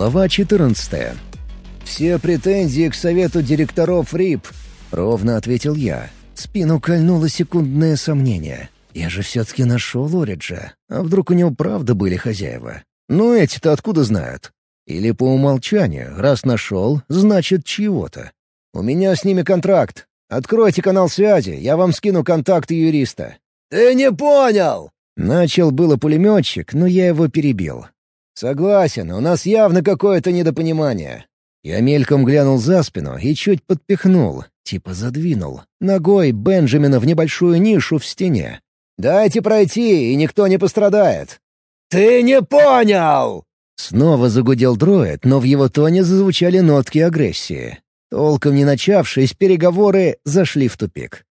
Глава 14. «Все претензии к совету директоров РИП», — ровно ответил я. Спину кольнуло секундное сомнение. Я же все-таки нашел Ориджа. А вдруг у него правда были хозяева? Ну, эти-то откуда знают? Или по умолчанию, раз нашел, значит чего-то. У меня с ними контракт. Откройте канал связи, я вам скину контакты юриста. «Ты не понял!» Начал было пулеметчик, но я его перебил. «Согласен, у нас явно какое-то недопонимание». Я мельком глянул за спину и чуть подпихнул, типа задвинул, ногой Бенджамина в небольшую нишу в стене. «Дайте пройти, и никто не пострадает». «Ты не понял!» Снова загудел дроид, но в его тоне зазвучали нотки агрессии. Толком не начавшись, переговоры зашли в тупик.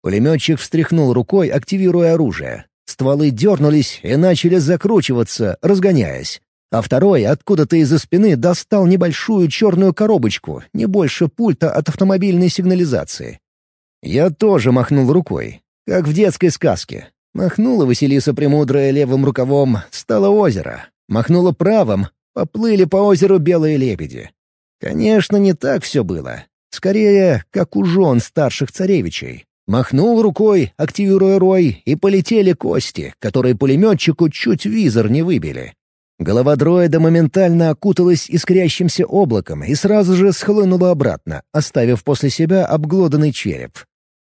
Пулеметчик встряхнул рукой, активируя оружие. Стволы дернулись и начали закручиваться, разгоняясь. А второй откуда-то из-за спины достал небольшую черную коробочку, не больше пульта от автомобильной сигнализации. Я тоже махнул рукой, как в детской сказке. Махнула Василиса Премудрая левым рукавом, стало озеро. Махнула правым, поплыли по озеру белые лебеди. Конечно, не так все было. Скорее, как у жен старших царевичей. Махнул рукой, активируя рой, и полетели кости, которые пулеметчику чуть визор не выбили. Голова дроида моментально окуталась искрящимся облаком и сразу же схлынула обратно, оставив после себя обглоданный череп.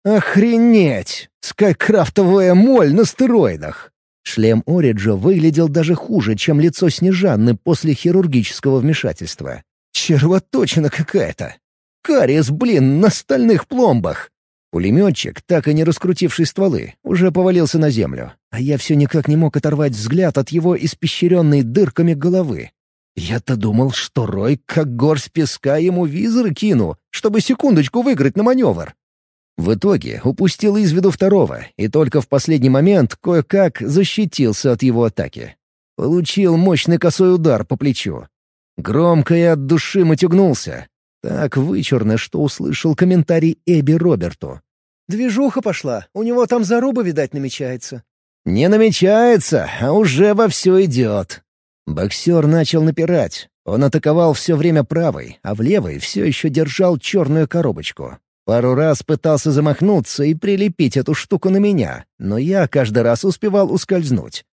«Охренеть! Скайкрафтовая моль на стероидах!» Шлем Ориджа выглядел даже хуже, чем лицо Снежанны после хирургического вмешательства. Червоточина какая-то! Кариес, блин, на стальных пломбах! Пулеметчик, так и не раскрутивший стволы, уже повалился на землю, а я все никак не мог оторвать взгляд от его испещренной дырками головы. Я-то думал, что Рой, как горсть песка, ему визоры кину, чтобы секундочку выиграть на маневр. В итоге упустил из виду второго, и только в последний момент кое-как защитился от его атаки. Получил мощный косой удар по плечу. Громко и от души матюгнулся, так вычурно, что услышал комментарий Эбби Роберту. «Движуха пошла, у него там заруба, видать, намечается». «Не намечается, а уже вовсю идет». Боксер начал напирать. Он атаковал все время правой, а в левой все еще держал черную коробочку. Пару раз пытался замахнуться и прилепить эту штуку на меня, но я каждый раз успевал ускользнуть.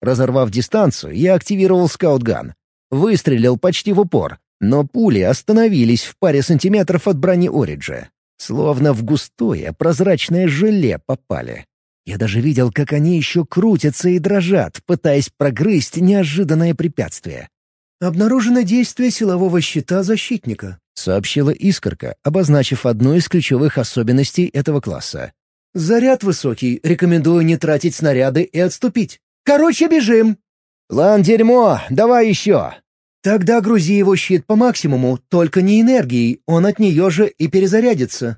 Разорвав дистанцию, я активировал скаутган. Выстрелил почти в упор, но пули остановились в паре сантиметров от брони Ориджа. Словно в густое прозрачное желе попали. Я даже видел, как они еще крутятся и дрожат, пытаясь прогрызть неожиданное препятствие. «Обнаружено действие силового щита защитника», — сообщила Искорка, обозначив одну из ключевых особенностей этого класса. «Заряд высокий, рекомендую не тратить снаряды и отступить. Короче, бежим!» «План дерьмо, давай еще!» «Тогда грузи его щит по максимуму, только не энергией, он от нее же и перезарядится».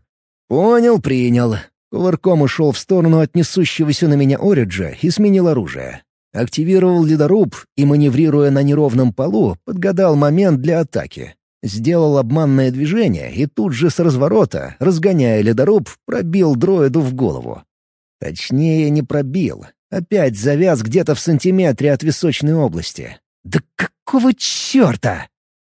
«Понял, принял». Кувырком ушел в сторону от несущегося на меня Ориджа и сменил оружие. Активировал ледоруб и, маневрируя на неровном полу, подгадал момент для атаки. Сделал обманное движение и тут же с разворота, разгоняя ледоруб, пробил дроиду в голову. Точнее, не пробил. Опять завяз где-то в сантиметре от височной области. «Да какого черта?»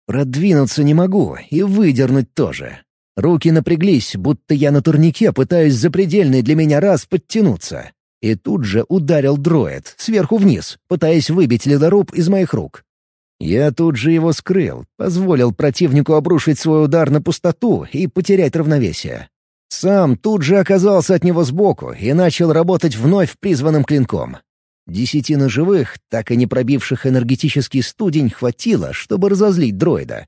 Продвинуться не могу и выдернуть тоже. Руки напряглись, будто я на турнике пытаюсь запредельный для меня раз подтянуться. И тут же ударил дроид, сверху вниз, пытаясь выбить ледоруб из моих рук. Я тут же его скрыл, позволил противнику обрушить свой удар на пустоту и потерять равновесие. Сам тут же оказался от него сбоку и начал работать вновь призванным клинком. Десяти ножевых, так и не пробивших энергетический студень, хватило, чтобы разозлить дроида.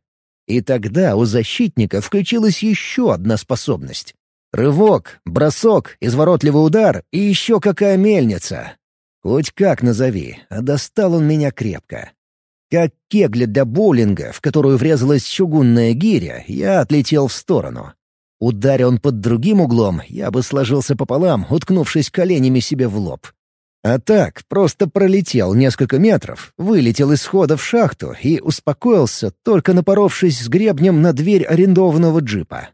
И тогда у защитника включилась еще одна способность. Рывок, бросок, изворотливый удар и еще какая мельница. Хоть как назови, а достал он меня крепко. Как кегля для боулинга, в которую врезалась чугунная гиря, я отлетел в сторону. Ударя он под другим углом, я бы сложился пополам, уткнувшись коленями себе в лоб. А так, просто пролетел несколько метров, вылетел из хода в шахту и успокоился, только напоровшись с гребнем на дверь арендованного джипа.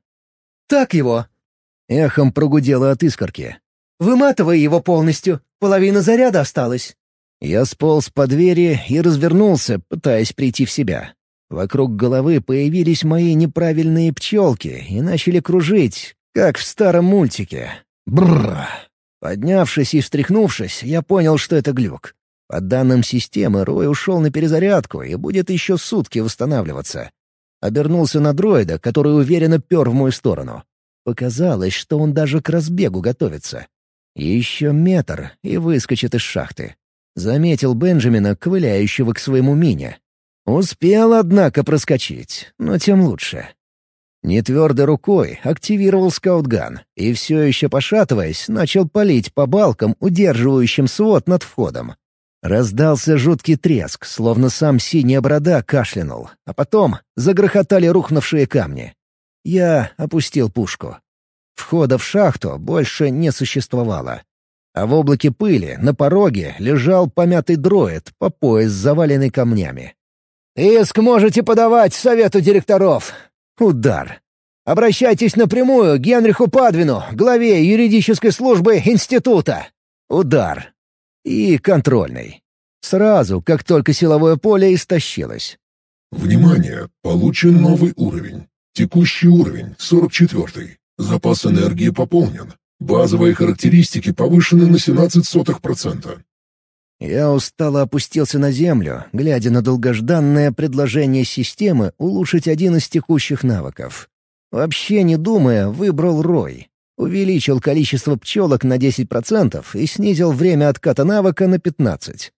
«Так его!» — эхом прогудело от искорки. «Выматывай его полностью, половина заряда осталась». Я сполз по двери и развернулся, пытаясь прийти в себя. Вокруг головы появились мои неправильные пчелки и начали кружить, как в старом мультике. Бррр. Поднявшись и встряхнувшись, я понял, что это глюк. По данным системы, Рой ушел на перезарядку и будет еще сутки восстанавливаться. Обернулся на дроида, который уверенно пер в мою сторону. Показалось, что он даже к разбегу готовится. Еще метр и выскочит из шахты. Заметил Бенджамина, ковыляющего к своему мине. Успел, однако, проскочить, но тем лучше. Нетвердой рукой активировал скаутган и, все еще пошатываясь, начал палить по балкам, удерживающим свод над входом. Раздался жуткий треск, словно сам синяя борода кашлянул, а потом загрохотали рухнувшие камни. Я опустил пушку. Входа в шахту больше не существовало. А в облаке пыли на пороге лежал помятый дроид по пояс, заваленный камнями. «Иск можете подавать совету директоров!» Удар. «Обращайтесь напрямую к Генриху Падвину, главе юридической службы института!» Удар и контрольный. Сразу, как только силовое поле истощилось. «Внимание! Получен новый уровень. Текущий уровень — 44. Запас энергии пополнен. Базовые характеристики повышены на 17%. Я устало опустился на землю, глядя на долгожданное предложение системы улучшить один из текущих навыков. Вообще не думая, выбрал рой. Увеличил количество пчелок на 10% и снизил время отката навыка на 15%.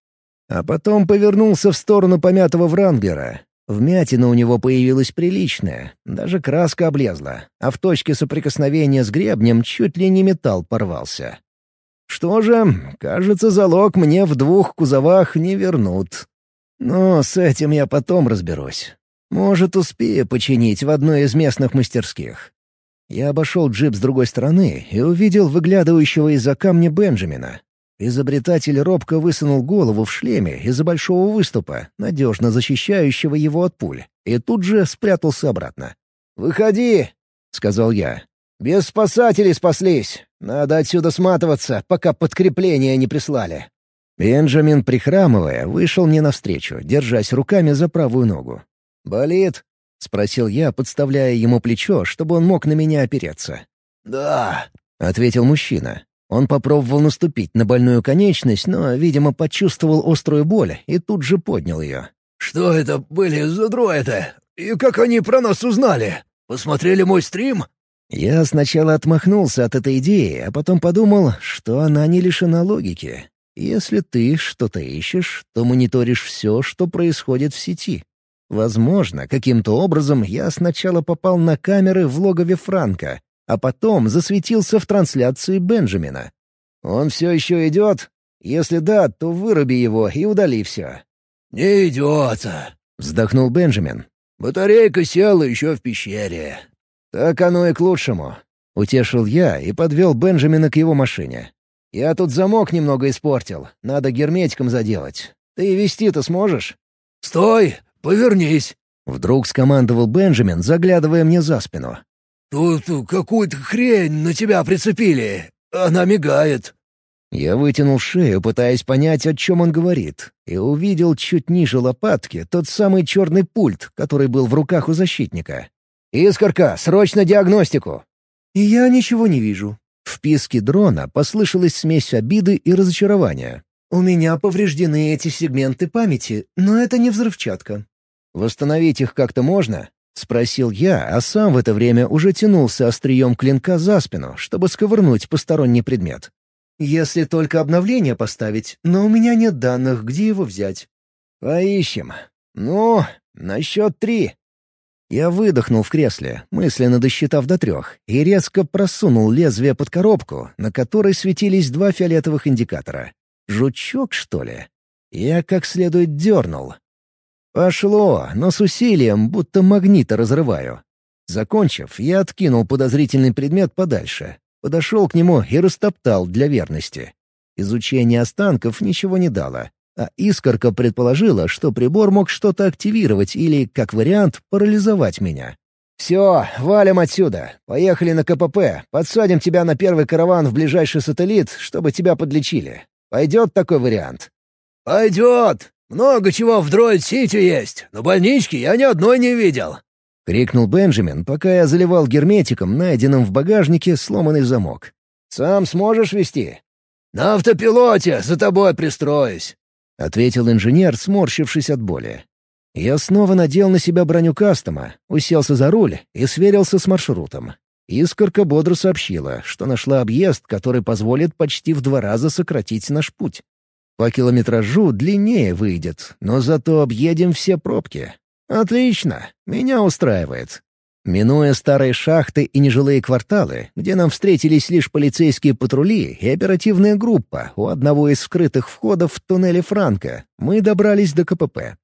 А потом повернулся в сторону помятого Вранглера. Вмятина у него появилась приличная, даже краска облезла, а в точке соприкосновения с гребнем чуть ли не металл порвался. Что же, кажется, залог мне в двух кузовах не вернут. Но с этим я потом разберусь. Может, успею починить в одной из местных мастерских. Я обошел джип с другой стороны и увидел выглядывающего из-за камня Бенджамина. Изобретатель робко высунул голову в шлеме из-за большого выступа, надежно защищающего его от пуль, и тут же спрятался обратно. «Выходи!» — сказал я. «Без спасателей спаслись. Надо отсюда сматываться, пока подкрепления не прислали». Бенджамин, прихрамывая, вышел мне навстречу, держась руками за правую ногу. «Болит?» — спросил я, подставляя ему плечо, чтобы он мог на меня опереться. «Да», — ответил мужчина. Он попробовал наступить на больную конечность, но, видимо, почувствовал острую боль и тут же поднял ее. «Что это были за дроиды? И как они про нас узнали? Посмотрели мой стрим?» Я сначала отмахнулся от этой идеи, а потом подумал, что она не лишена логики. Если ты что-то ищешь, то мониторишь все, что происходит в сети. Возможно, каким-то образом я сначала попал на камеры в логове Франка, а потом засветился в трансляции Бенджамина. «Он все еще идет? Если да, то выруби его и удали все». «Не идет», — вздохнул Бенджамин. «Батарейка села еще в пещере». «Так оно и к лучшему», — утешил я и подвел Бенджамина к его машине. «Я тут замок немного испортил, надо герметиком заделать. Ты вести-то сможешь?» «Стой! Повернись!» — вдруг скомандовал Бенджамин, заглядывая мне за спину. «Тут какую-то хрень на тебя прицепили. Она мигает». Я вытянул шею, пытаясь понять, о чем он говорит, и увидел чуть ниже лопатки тот самый черный пульт, который был в руках у защитника. «Искорка, срочно диагностику!» «И я ничего не вижу». В писке дрона послышалась смесь обиды и разочарования. «У меня повреждены эти сегменты памяти, но это не взрывчатка». «Восстановить их как-то можно?» — спросил я, а сам в это время уже тянулся острием клинка за спину, чтобы сковырнуть посторонний предмет. «Если только обновление поставить, но у меня нет данных, где его взять». «Поищем. Ну, на счет три». Я выдохнул в кресле, мысленно досчитав до трех, и резко просунул лезвие под коробку, на которой светились два фиолетовых индикатора. Жучок, что ли? Я как следует дернул, Пошло, но с усилием, будто магнита разрываю. Закончив, я откинул подозрительный предмет подальше, подошел к нему и растоптал для верности. Изучение останков ничего не дало, а искорка предположила, что прибор мог что-то активировать или, как вариант, парализовать меня. «Все, валим отсюда. Поехали на КПП. Подсадим тебя на первый караван в ближайший сателлит, чтобы тебя подлечили. Пойдет такой вариант?» «Пойдет!» Много чего в Дроид-Сити есть, но больнички я ни одной не видел!» — крикнул Бенджамин, пока я заливал герметиком, найденным в багажнике, сломанный замок. «Сам сможешь вести?» «На автопилоте за тобой пристроюсь», — ответил инженер, сморщившись от боли. Я снова надел на себя броню кастома, уселся за руль и сверился с маршрутом. Искорка бодро сообщила, что нашла объезд, который позволит почти в два раза сократить наш путь. По километражу длиннее выйдет, но зато объедем все пробки. Отлично, меня устраивает. Минуя старые шахты и нежилые кварталы, где нам встретились лишь полицейские патрули и оперативная группа у одного из скрытых входов в туннеле Франка, мы добрались до КПП.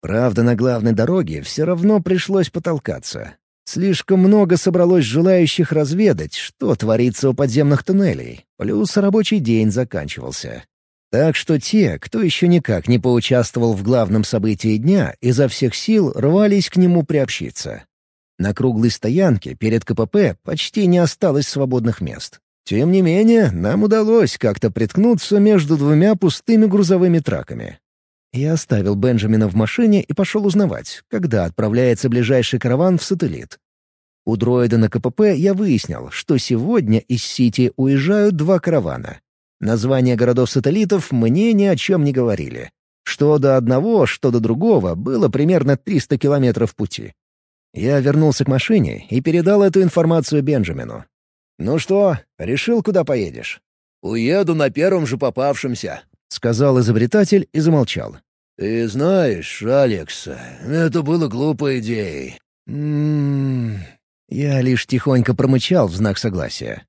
Правда, на главной дороге все равно пришлось потолкаться. Слишком много собралось желающих разведать, что творится у подземных туннелей, плюс рабочий день заканчивался. Так что те, кто еще никак не поучаствовал в главном событии дня, изо всех сил рвались к нему приобщиться. На круглой стоянке перед КПП почти не осталось свободных мест. Тем не менее, нам удалось как-то приткнуться между двумя пустыми грузовыми траками. Я оставил Бенджамина в машине и пошел узнавать, когда отправляется ближайший караван в сателлит. У дроида на КПП я выяснил, что сегодня из Сити уезжают два каравана. Названия городов-сателлитов мне ни о чем не говорили. Что до одного, что до другого было примерно 300 километров пути. Я вернулся к машине и передал эту информацию Бенджамину. «Ну что, решил, куда поедешь?» «Уеду на первом же попавшемся», — сказал изобретатель и замолчал. «Ты знаешь, Алекс, это было глупой идеей». «М-м-м...» Я лишь тихонько промычал в знак согласия.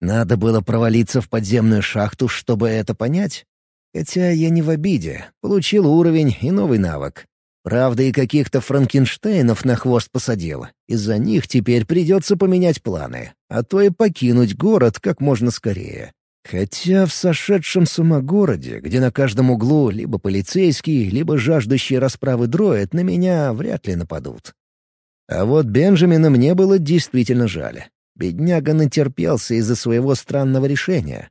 Надо было провалиться в подземную шахту, чтобы это понять? Хотя я не в обиде. Получил уровень и новый навык. Правда, и каких-то франкенштейнов на хвост посадил. Из-за них теперь придется поменять планы, а то и покинуть город как можно скорее. Хотя в сошедшем с ума городе, где на каждом углу либо полицейский, либо жаждущий расправы дроид, на меня вряд ли нападут. А вот Бенджамина мне было действительно жаль. Бедняга натерпелся из-за своего странного решения.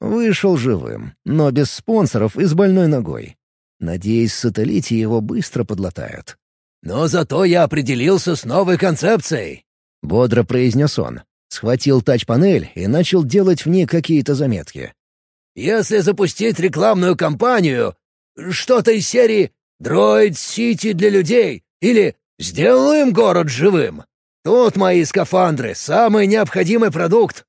Вышел живым, но без спонсоров и с больной ногой. Надеюсь, в сателлите его быстро подлатают. «Но зато я определился с новой концепцией», — бодро произнес он. Схватил тач-панель и начал делать в ней какие-то заметки. «Если запустить рекламную кампанию, что-то из серии «Дроид Сити для людей» или «Сделаем город живым», тут мои скафандры — самый необходимый продукт».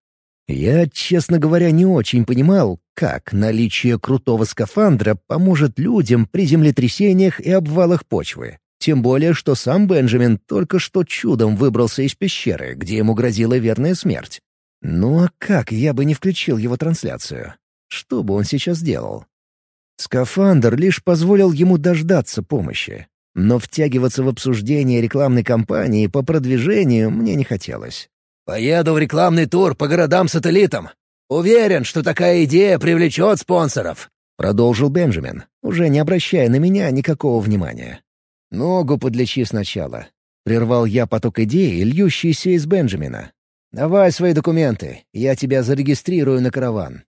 Я, честно говоря, не очень понимал, как наличие крутого скафандра поможет людям при землетрясениях и обвалах почвы. Тем более, что сам Бенджамин только что чудом выбрался из пещеры, где ему грозила верная смерть. Ну а как я бы не включил его трансляцию? Что бы он сейчас делал? Скафандр лишь позволил ему дождаться помощи. Но втягиваться в обсуждение рекламной кампании по продвижению мне не хотелось. «Поеду в рекламный тур по городам-сателлитам. Уверен, что такая идея привлечет спонсоров», — продолжил Бенджамин, уже не обращая на меня никакого внимания. «Ногу подлечи сначала». Прервал я поток идей, льющийся из Бенджамина. «Давай свои документы, я тебя зарегистрирую на караван».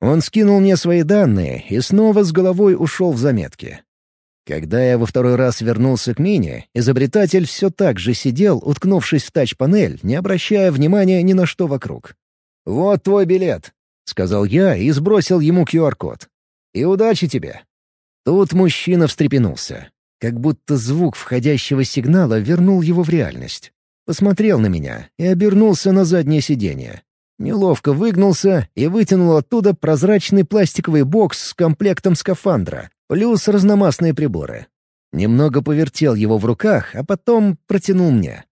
Он скинул мне свои данные и снова с головой ушел в заметки. Когда я во второй раз вернулся к Мине, изобретатель все так же сидел, уткнувшись в тач-панель, не обращая внимания ни на что вокруг. «Вот твой билет», — сказал я и сбросил ему QR-код. «И удачи тебе». Тут мужчина встрепенулся. Как будто звук входящего сигнала вернул его в реальность. Посмотрел на меня и обернулся на заднее сиденье. Неловко выгнулся и вытянул оттуда прозрачный пластиковый бокс с комплектом скафандра, плюс разномастные приборы. Немного повертел его в руках, а потом протянул мне.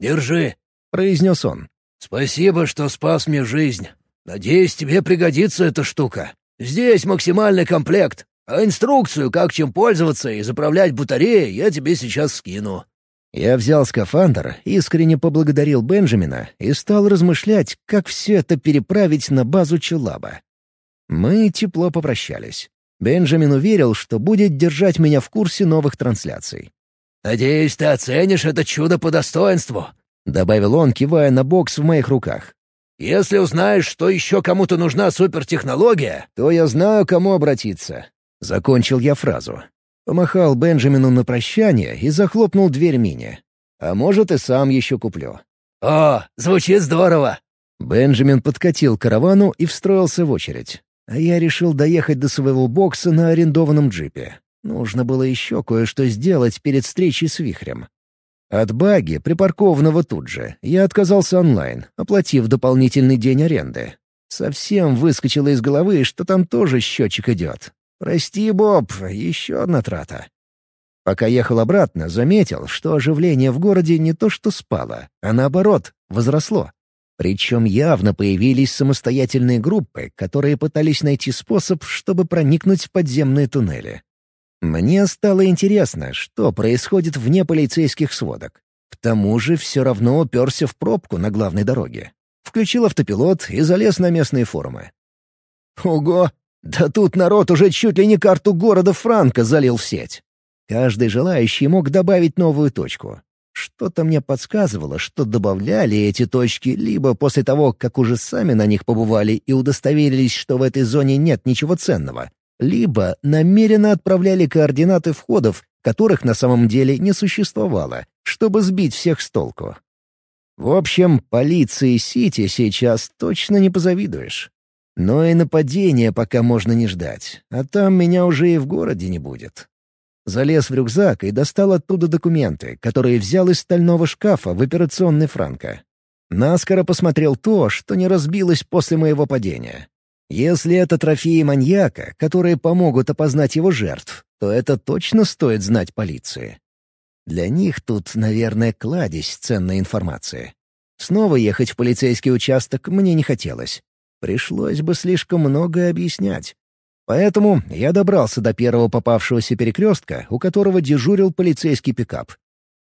«Держи», — произнес он. «Спасибо, что спас мне жизнь. Надеюсь, тебе пригодится эта штука. Здесь максимальный комплект. А инструкцию, как чем пользоваться и заправлять батареи, я тебе сейчас скину». Я взял скафандр, искренне поблагодарил Бенджамина и стал размышлять, как все это переправить на базу Челаба. Мы тепло попрощались. Бенджамин уверил, что будет держать меня в курсе новых трансляций. «Надеюсь, ты оценишь это чудо по достоинству», — добавил он, кивая на бокс в моих руках. «Если узнаешь, что еще кому-то нужна супертехнология...» «То я знаю, кому обратиться. Закончил я фразу. Помахал Бенджамину на прощание и захлопнул дверь мини. А может, и сам еще куплю. «О, звучит здорово!» Бенджамин подкатил к каравану и встроился в очередь. А я решил доехать до своего бокса на арендованном джипе. Нужно было еще кое-что сделать перед встречей с Вихрем. От баги, припаркованного тут же, я отказался онлайн, оплатив дополнительный день аренды. Совсем выскочило из головы, что там тоже счетчик идет. «Прости, Боб, еще одна трата». Пока ехал обратно, заметил, что оживление в городе не то что спало, а наоборот, возросло. Причем явно появились самостоятельные группы, которые пытались найти способ, чтобы проникнуть в подземные туннели. Мне стало интересно, что происходит вне полицейских сводок. К тому же все равно уперся в пробку на главной дороге. Включил автопилот и залез на местные форумы. Ого! Да тут народ уже чуть ли не карту города Франка залил в сеть. Каждый желающий мог добавить новую точку. Что-то мне подсказывало, что добавляли эти точки либо после того, как уже сами на них побывали и удостоверились, что в этой зоне нет ничего ценного, либо намеренно отправляли координаты входов, которых на самом деле не существовало, чтобы сбить всех с толку. В общем, полиции Сити сейчас точно не позавидуешь. Но и нападения пока можно не ждать, а там меня уже и в городе не будет. Залез в рюкзак и достал оттуда документы, которые взял из стального шкафа в операционной Франко. Наскоро посмотрел то, что не разбилось после моего падения. Если это трофеи маньяка, которые помогут опознать его жертв, то это точно стоит знать полиции. Для них тут, наверное, кладезь ценной информации. Снова ехать в полицейский участок мне не хотелось. Пришлось бы слишком многое объяснять. Поэтому я добрался до первого попавшегося перекрестка, у которого дежурил полицейский пикап.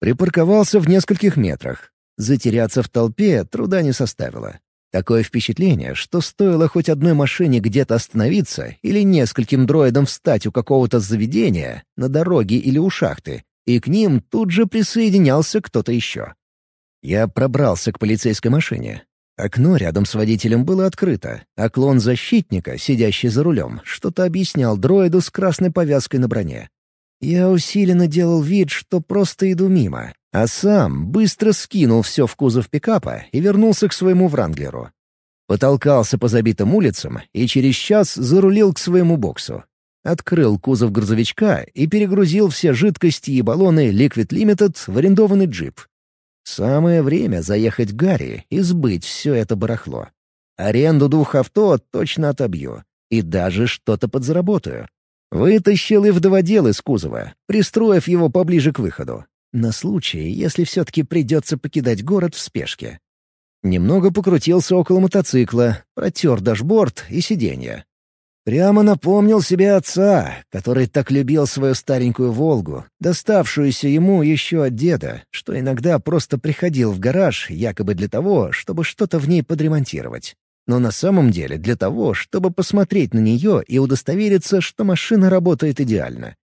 Припарковался в нескольких метрах. Затеряться в толпе труда не составило. Такое впечатление, что стоило хоть одной машине где-то остановиться или нескольким дроидам встать у какого-то заведения, на дороге или у шахты, и к ним тут же присоединялся кто-то еще. Я пробрался к полицейской машине. Окно рядом с водителем было открыто, а клон защитника, сидящий за рулем, что-то объяснял дроиду с красной повязкой на броне. Я усиленно делал вид, что просто иду мимо, а сам быстро скинул все в кузов пикапа и вернулся к своему Вранглеру. Потолкался по забитым улицам и через час зарулил к своему боксу. Открыл кузов грузовичка и перегрузил все жидкости и баллоны Liquid Limited в арендованный джип. Самое время заехать к Гарри и сбыть все это барахло. Аренду двух авто точно отобью. И даже что-то подзаработаю. Вытащил и вдоводел из кузова, пристроив его поближе к выходу. На случай, если все-таки придется покидать город в спешке. Немного покрутился около мотоцикла, протер дашборд и сиденье. Прямо напомнил себе отца, который так любил свою старенькую «Волгу», доставшуюся ему еще от деда, что иногда просто приходил в гараж якобы для того, чтобы что-то в ней подремонтировать. Но на самом деле для того, чтобы посмотреть на нее и удостовериться, что машина работает идеально.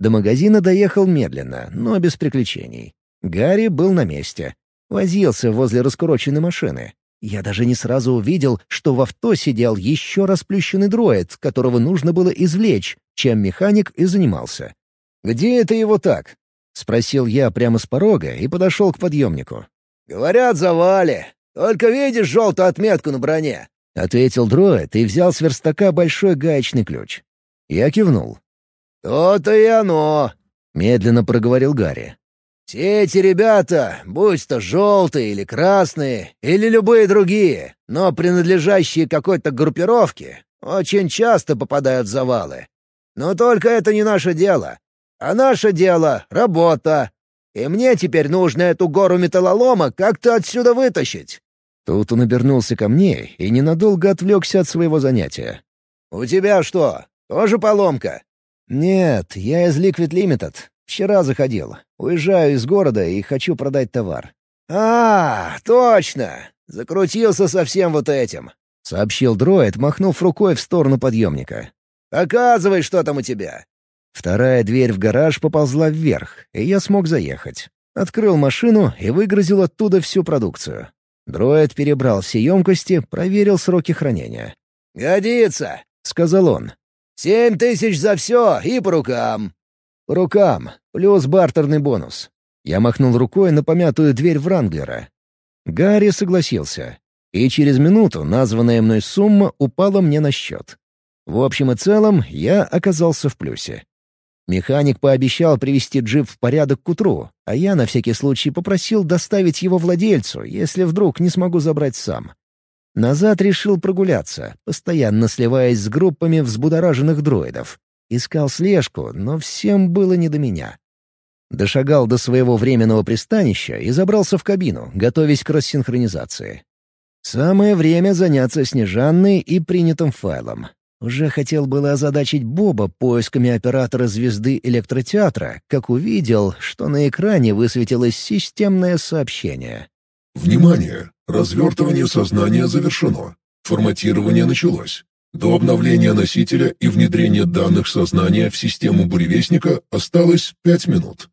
До магазина доехал медленно, но без приключений. Гарри был на месте. Возился возле раскуроченной машины. Я даже не сразу увидел, что в авто сидел еще расплющенный дроид, которого нужно было извлечь, чем механик и занимался. «Где это его так?» — спросил я прямо с порога и подошел к подъемнику. «Говорят, завали. Только видишь желтую отметку на броне?» — ответил дроид и взял с верстака большой гаечный ключ. Я кивнул. «То-то и оно», — медленно проговорил Гарри. «Все эти ребята, будь то желтые или красные, или любые другие, но принадлежащие какой-то группировке, очень часто попадают в завалы. Но только это не наше дело. А наше дело — работа. И мне теперь нужно эту гору металлолома как-то отсюда вытащить». Тут он обернулся ко мне и ненадолго отвлекся от своего занятия. «У тебя что, тоже поломка?» «Нет, я из Liquid Limited. Вчера заходил. Уезжаю из города и хочу продать товар». «А, точно! Закрутился со всем вот этим», — сообщил дроид, махнув рукой в сторону подъемника. «Показывай, что там у тебя». Вторая дверь в гараж поползла вверх, и я смог заехать. Открыл машину и выгрузил оттуда всю продукцию. Дроид перебрал все емкости, проверил сроки хранения. «Годится», — сказал он. Семь тысяч за все и по рукам». «По рукам. Плюс бартерный бонус». Я махнул рукой на помятую дверь Вранглера. Гарри согласился. И через минуту названная мной сумма упала мне на счет. В общем и целом, я оказался в плюсе. Механик пообещал привести джип в порядок к утру, а я на всякий случай попросил доставить его владельцу, если вдруг не смогу забрать сам. Назад решил прогуляться, постоянно сливаясь с группами взбудораженных дроидов. Искал слежку, но всем было не до меня. Дошагал до своего временного пристанища и забрался в кабину, готовясь к рассинхронизации. Самое время заняться Снежанной и принятым файлом. Уже хотел было озадачить Боба поисками оператора звезды электротеатра, как увидел, что на экране высветилось системное сообщение. «Внимание! Развертывание сознания завершено. Форматирование началось. До обновления носителя и внедрения данных сознания в систему буревестника осталось 5 минут.